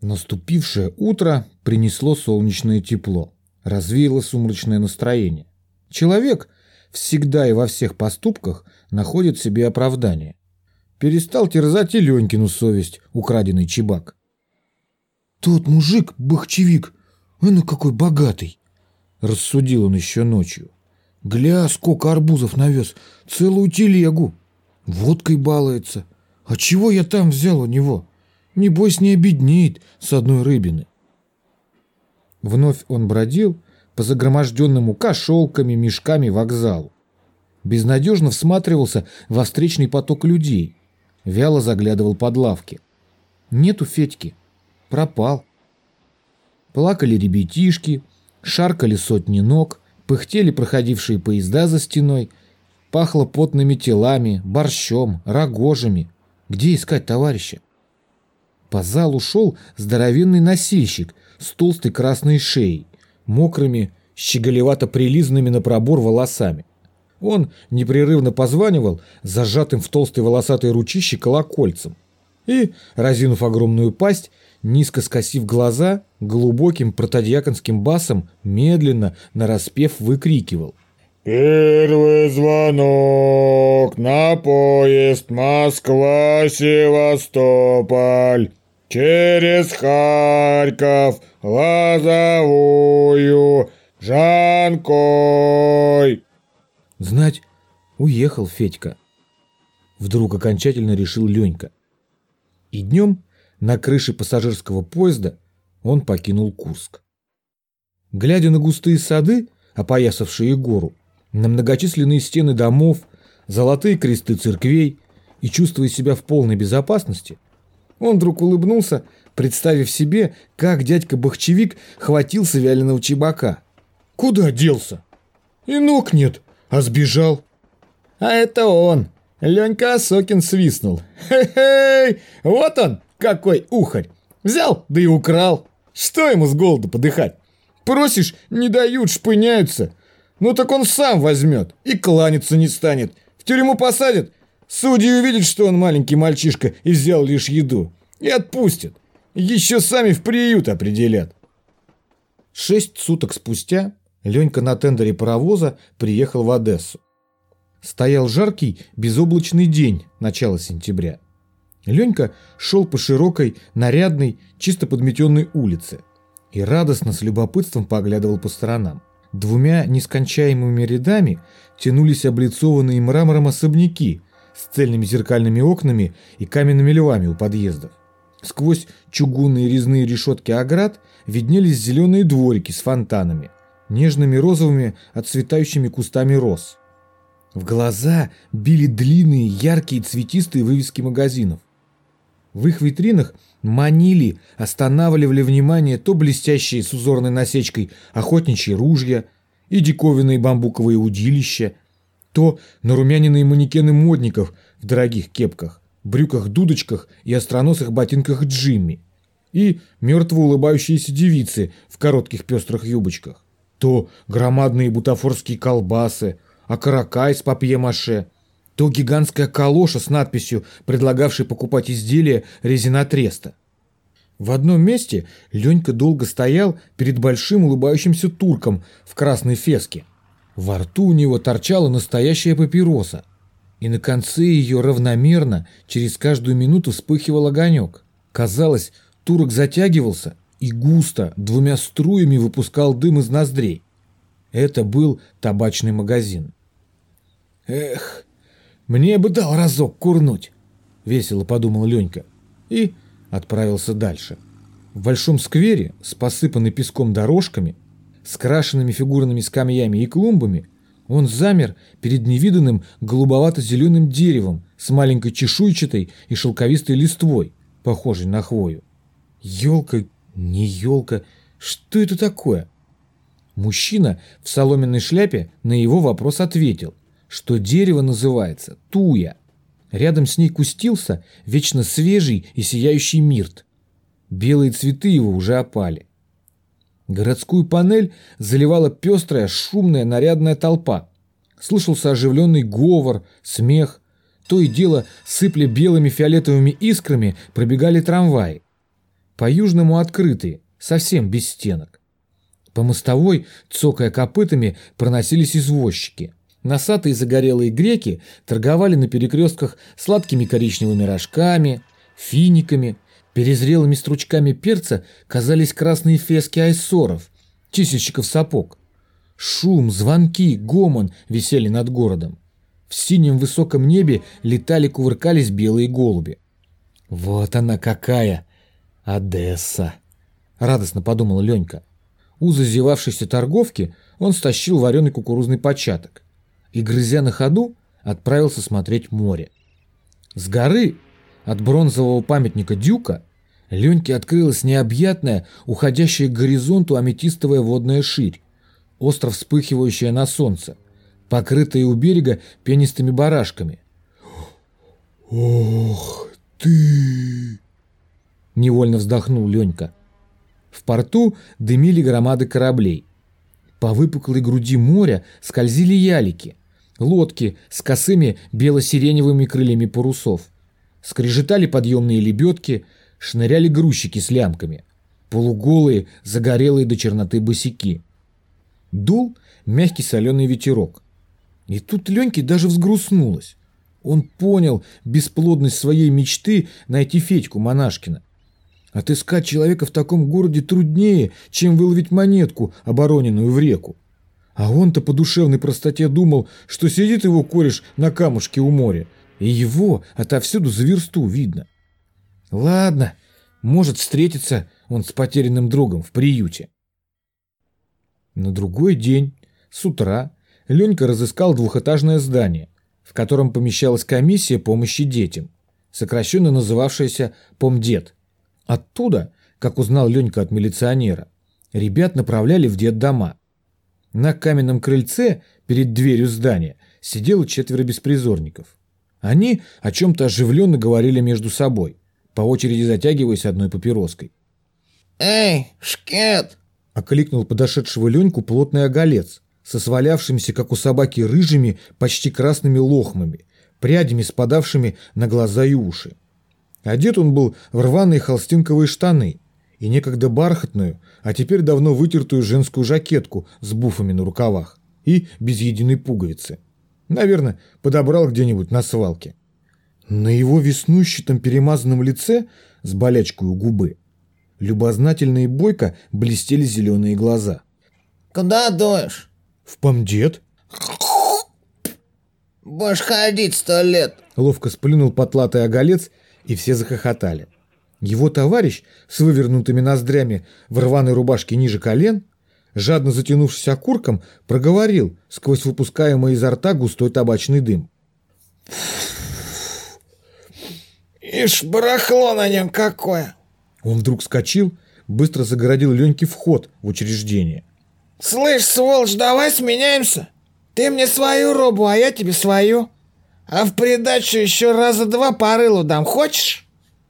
Наступившее утро принесло солнечное тепло, развеяло сумрачное настроение. Человек всегда и во всех поступках находит себе оправдание. Перестал терзать и Ленькину совесть, украденный чебак. «Тот мужик, бахчевик, он какой богатый!» Рассудил он еще ночью. «Гля, сколько арбузов навез, целую телегу. Водкой балуется. А чего я там взял у него? Небось, не обеднеет с одной рыбины». Вновь он бродил по загроможденному кошелками, мешками вокзалу. Безнадежно всматривался во встречный поток людей, вяло заглядывал под лавки. Нету Федьки. Пропал. Плакали ребятишки, шаркали сотни ног, пыхтели проходившие поезда за стеной, пахло потными телами, борщом, рогожами. Где искать товарища? По залу шел здоровенный носильщик с толстой красной шеей, мокрыми, щеголевато прилизанными на пробор волосами. Он непрерывно позванивал зажатым в толстой волосатой ручище колокольцем и, разинув огромную пасть, низко скосив глаза, глубоким протодьяконским басом медленно, нараспев, выкрикивал. «Первый звонок на поезд Москва-Севастополь, через Харьков, Лозовую, Жанкой!» Знать, уехал Федька. Вдруг окончательно решил Ленька. И днем на крыше пассажирского поезда он покинул Курск. Глядя на густые сады, опоясавшие гору, на многочисленные стены домов, золотые кресты церквей и чувствуя себя в полной безопасности, он вдруг улыбнулся, представив себе, как дядька Бахчевик хватился вяленого чебака. «Куда делся? И ног нет!» А сбежал? А это он. Ленька Осокин свистнул. Хе-хей! Вот он, какой ухарь! Взял, да и украл. Что ему с голода подыхать? Просишь, не дают, шпыняются. Ну так он сам возьмет и кланяться не станет. В тюрьму посадят. Судьи увидят, что он маленький мальчишка и взял лишь еду. И отпустят. Еще сами в приют определят. Шесть суток спустя Ленька на тендере паровоза приехал в Одессу. Стоял жаркий, безоблачный день начала сентября. Ленька шел по широкой, нарядной, чисто подметенной улице и радостно с любопытством поглядывал по сторонам. Двумя нескончаемыми рядами тянулись облицованные мрамором особняки с цельными зеркальными окнами и каменными львами у подъездов. Сквозь чугунные резные решетки оград виднелись зеленые дворики с фонтанами, нежными розовыми отцветающими кустами роз. В глаза били длинные, яркие, цветистые вывески магазинов. В их витринах манили, останавливали внимание то блестящие с узорной насечкой охотничьи ружья и диковинные бамбуковые удилища, то нарумяненные манекены модников в дорогих кепках, брюках-дудочках и остроносых ботинках Джимми, и мертво улыбающиеся девицы в коротких пестрых юбочках то громадные бутафорские колбасы, окорока из папье-маше, то гигантская калоша с надписью, предлагавшей покупать изделия резинотреста. В одном месте Ленька долго стоял перед большим улыбающимся турком в красной феске. Во рту у него торчала настоящая папироса, и на конце ее равномерно через каждую минуту вспыхивал огонек. Казалось, турок затягивался и густо двумя струями выпускал дым из ноздрей. Это был табачный магазин. «Эх, мне бы дал разок курнуть», — весело подумал Ленька и отправился дальше. В большом сквере с посыпанной песком дорожками, с крашенными фигурными скамьями и клумбами, он замер перед невиданным голубовато-зеленым деревом с маленькой чешуйчатой и шелковистой листвой, похожей на хвою. Елка не елка. Что это такое? Мужчина в соломенной шляпе на его вопрос ответил, что дерево называется туя. Рядом с ней кустился вечно свежий и сияющий мирт. Белые цветы его уже опали. Городскую панель заливала пестрая, шумная, нарядная толпа. Слышался оживленный говор, смех. То и дело, сыпля белыми фиолетовыми искрами, пробегали трамваи. по-южному открытые, совсем без стенок. По мостовой, цокая копытами, проносились извозчики. Носатые загорелые греки торговали на перекрестках сладкими коричневыми рожками, финиками, перезрелыми стручками перца казались красные фески айсоров, чистильщиков сапог. Шум, звонки, гомон висели над городом. В синем высоком небе летали-кувыркались белые голуби. «Вот она какая! Одесса!» — радостно подумала Ленька. У зазевавшейся торговки он стащил вареный кукурузный початок и, грызя на ходу, отправился смотреть море. С горы, от бронзового памятника Дюка, Леньке открылась необъятная, уходящая к горизонту аметистовая водная ширь, остро вспыхивающая на солнце, покрытая у берега пенистыми барашками. «Ох ты!» Невольно вздохнул Ленька. В порту дымили громады кораблей. По выпуклой груди моря скользили ялики, лодки с косыми бело-сиреневыми крыльями парусов. Скрежетали подъемные лебедки, шныряли грузчики с лямками, полуголые, загорелые до черноты босики. Дул мягкий соленый ветерок. И тут Леньке даже взгрустнулось. Он понял бесплодность своей мечты найти Федьку Монашкина. Отыскать человека в таком городе труднее, чем выловить монетку, обороненную в реку. А он-то по душевной простоте думал, что сидит его кореш на камушке у моря, и его отовсюду за версту видно. Ладно, может встретиться он с потерянным другом в приюте. На другой день, с утра, Ленька разыскал двухэтажное здание, в котором помещалась комиссия помощи детям, сокращенно называвшаяся «Помдет». Оттуда, как узнал Ленька от милиционера, ребят направляли в детдома. На каменном крыльце перед дверью здания сидело четверо беспризорников. Они о чем-то оживленно говорили между собой, по очереди затягиваясь одной папироской. «Эй, шкет!» — окликнул подошедшего Леньку плотный оголец со свалявшимися, как у собаки, рыжими, почти красными лохмами, прядями, спадавшими на глаза и уши. Одет он был в рваные холстинковые штаны и некогда бархатную, а теперь давно вытертую женскую жакетку с буфами на рукавах и без единой пуговицы. Наверное, подобрал где-нибудь на свалке. На его веснущатом перемазанном лице с болячкой у губы любознательно и бойко блестели зеленые глаза. «Куда дуешь?» «В помдет?» «Будешь ходить сто лет!» Ловко сплюнул потлатый оголец, и все захохотали. Его товарищ с вывернутыми ноздрями в рваной рубашке ниже колен, жадно затянувшись окурком, проговорил сквозь выпускаемый изо рта густой табачный дым. «Ишь, барахло на нем какое!» Он вдруг вскочил, быстро загородил Леньке вход в учреждение. «Слышь, сволочь, давай сменяемся. Ты мне свою робу, а я тебе свою. А в придачу еще раза два по рылу дам, хочешь?»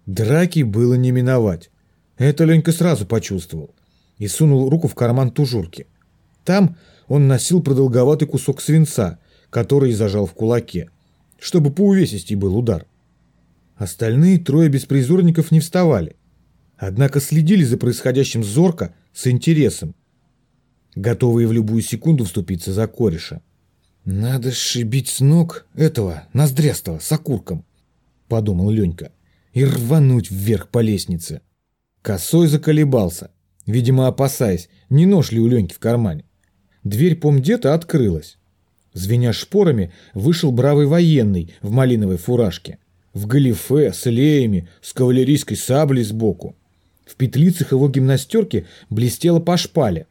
Драки было не миновать. Это Ленька сразу почувствовал и сунул руку в карман тужурки. Там он носил продолговатый кусок свинца, который зажал в кулаке, чтобы по увесистей был удар. Остальные трое беспризорников не вставали, однако следили за происходящим зорко, с интересом, готовые в любую секунду вступиться за кореша. «Надо сшибить с ног этого, ноздрястого, с окурком», — подумал Ленька, — «и рвануть вверх по лестнице». Косой заколебался, видимо, опасаясь, не нож ли у Леньки в кармане. Дверь помдета открылась. Звеня шпорами, вышел бравый военный в малиновой фуражке, в галифе, с леями, с кавалерийской саблей сбоку. В петлицах его гимнастерки блестела по шпале.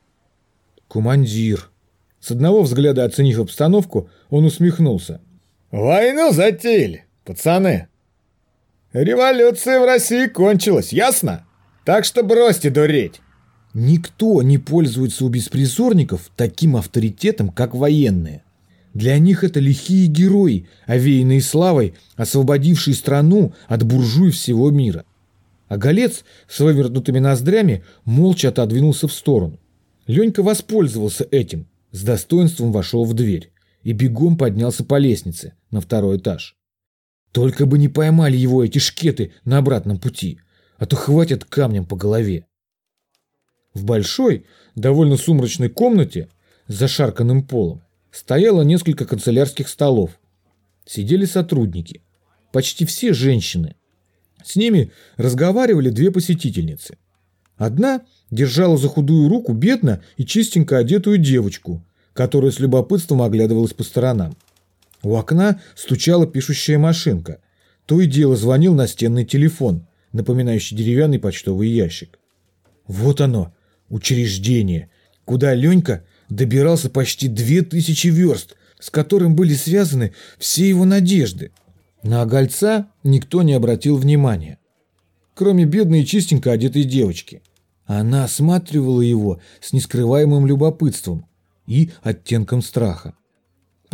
«Командир», с одного взгляда оценив обстановку, он усмехнулся. «Войну затеяли, пацаны. Революция в России кончилась, ясно? Так что бросьте дуреть». Никто не пользуется у беспризорников таким авторитетом, как военные. Для них это лихие герои, овеянные славой, освободившие страну от буржуй всего мира. А Голец с вывернутыми ноздрями молча отодвинулся в сторону. Ленька воспользовался этим – с достоинством вошел в дверь и бегом поднялся по лестнице на второй этаж. Только бы не поймали его эти шкеты на обратном пути. а то хватит камнем по голове. В большой, довольно сумрачной комнате с зашарканным полом стояло несколько канцелярских столов. Сидели сотрудники, почти все женщины. С ними разговаривали две посетительницы. Одна держала за худую руку бедно и чистенько одетую девочку, которая с любопытством оглядывалась по сторонам. У окна стучала пишущая машинка. То и дело звонил настенный телефон, напоминающий деревянный почтовый ящик. Вот оно, учреждение, куда Ленька добирался почти две тысячи верст, с которым были связаны все его надежды. На Огольца никто не обратил внимания, кроме бедной и чистенько одетой девочки. Она осматривала его с нескрываемым любопытством и оттенком страха.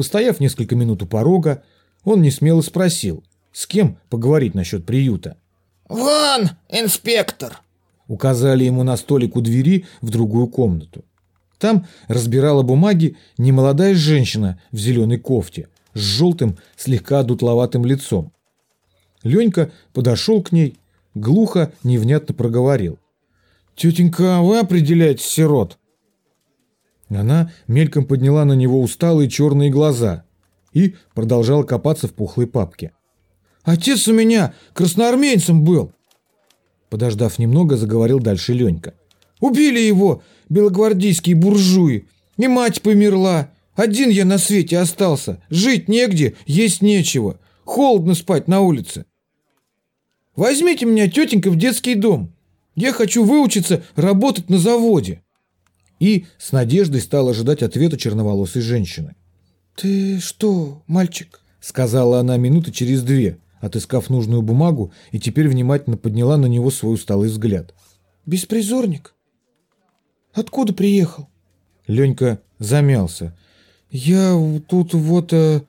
Постояв несколько минут у порога, он несмело спросил, с кем поговорить насчет приюта. «Вон, инспектор!» Указали ему на столик у двери в другую комнату. Там разбирала бумаги немолодая женщина в зеленой кофте с желтым, слегка дутловатым лицом. Ленька подошел к ней, глухо, невнятно проговорил. «Тетенька, вы определяете сирот?» Она мельком подняла на него усталые черные глаза и продолжала копаться в пухлой папке. «Отец у меня красноармейцем был!» Подождав немного, заговорил дальше Ленька. «Убили его, белогвардейские буржуи, и мать померла. Один я на свете остался, жить негде, есть нечего, холодно спать на улице. Возьмите меня, тетенька, в детский дом. Я хочу выучиться работать на заводе» и с надеждой стал ожидать ответа черноволосой женщины. «Ты что, мальчик?» — сказала она минуты через две, отыскав нужную бумагу, и теперь внимательно подняла на него свой усталый взгляд. «Беспризорник? Откуда приехал?» Ленька замялся. «Я тут вот...» э...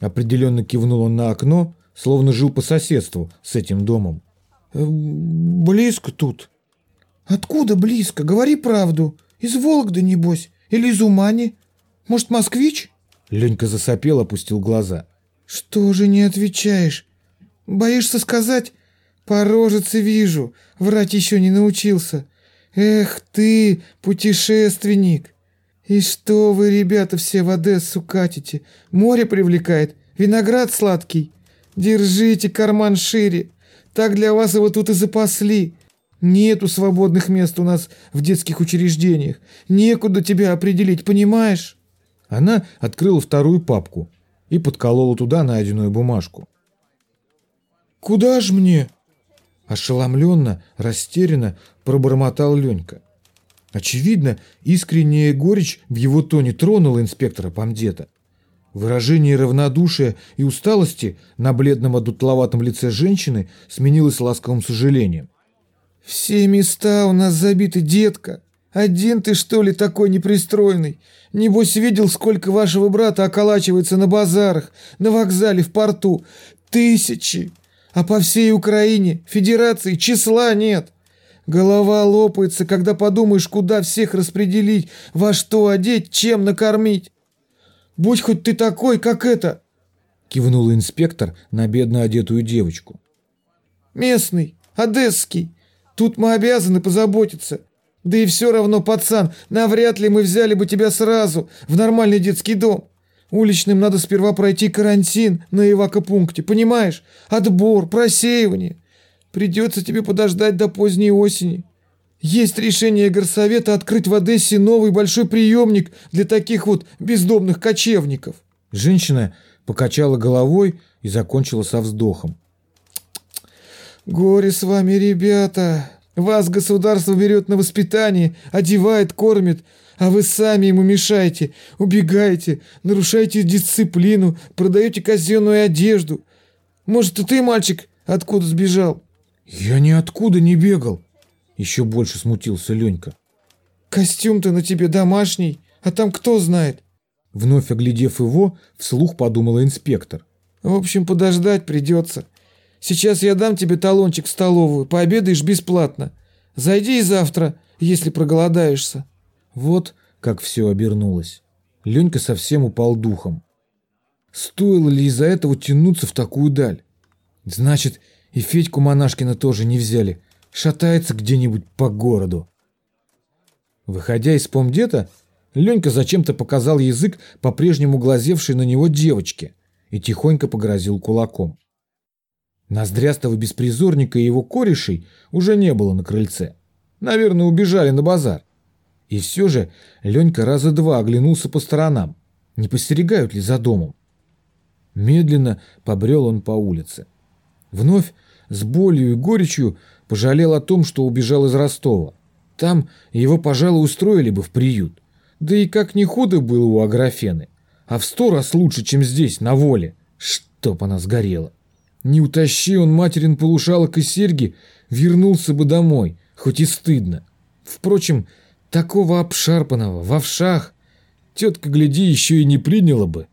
Определенно кивнул он на окно, словно жил по соседству с этим домом. «Э, «Близко тут». «Откуда близко? Говори правду. Из Вологды, небось? Или из Умани? Может, москвич?» Ленька засопел, опустил глаза. «Что же не отвечаешь? Боишься сказать? По рожице вижу, врать еще не научился. Эх ты, путешественник! И что вы, ребята, все в Одессу катите? Море привлекает, виноград сладкий. Держите карман шире, так для вас его тут и запасли. Нету свободных мест у нас в детских учреждениях. Некуда тебя определить, понимаешь?» Она открыла вторую папку и подколола туда найденную бумажку. «Куда ж мне?» Ошеломленно, растерянно пробормотал Ленька. Очевидно, искренняя горечь в его тоне тронула инспектора Помдета. Выражение равнодушия и усталости на бледном одутловатом лице женщины сменилось ласковым сожалением. «Все места у нас забиты, детка. Один ты, что ли, такой непристроенный? Небось, видел, сколько вашего брата околачивается на базарах, на вокзале, в порту? Тысячи! А по всей Украине, федерации, числа нет. Голова лопается, когда подумаешь, куда всех распределить, во что одеть, чем накормить. Будь хоть ты такой, как это!» Кивнул инспектор на бедно одетую девочку. «Местный, одесский, Тут мы обязаны позаботиться. Да и все равно, пацан, навряд ли мы взяли бы тебя сразу в нормальный детский дом. Уличным надо сперва пройти карантин на эвакопункте, понимаешь? Отбор, просеивание. Придется тебе подождать до поздней осени. Есть решение горсовета открыть в Одессе новый большой приемник для таких вот бездомных кочевников. Женщина покачала головой и закончила со вздохом. «Горе с вами, ребята! Вас государство берет на воспитание, одевает, кормит, а вы сами ему мешаете, убегаете, нарушаете дисциплину, продаете казенную одежду. Может, и ты, мальчик, откуда сбежал?» «Я ниоткуда не бегал!» Еще больше смутился Ленька. «Костюм-то на тебе домашний, а там кто знает?» Вновь оглядев его, вслух подумала инспектор. «В общем, подождать придется. Сейчас я дам тебе талончик в столовую, пообедаешь бесплатно. Зайди и завтра, если проголодаешься». Вот как все обернулось. Ленька совсем упал духом. Стоило ли из-за этого тянуться в такую даль? Значит, и Федьку Монашкина тоже не взяли шатается где-нибудь по городу. Выходя из помдета, Ленька зачем-то показал язык по-прежнему глазевшей на него девочке и тихонько погрозил кулаком. Ноздрястого беспризорника и его корешей уже не было на крыльце. Наверное, убежали на базар. И все же Ленька раза два оглянулся по сторонам. Не постерегают ли за домом? Медленно побрел он по улице. Вновь с болью и горечью пожалел о том, что убежал из Ростова. Там его, пожалуй, устроили бы в приют. Да и как не худо было у Аграфены. А в сто раз лучше, чем здесь, на воле. Чтоб она сгорела. Не утащи он материн полушалок и серьги, вернулся бы домой, хоть и стыдно. Впрочем, такого обшарпанного в овшах тетка, гляди, еще и не приняла бы.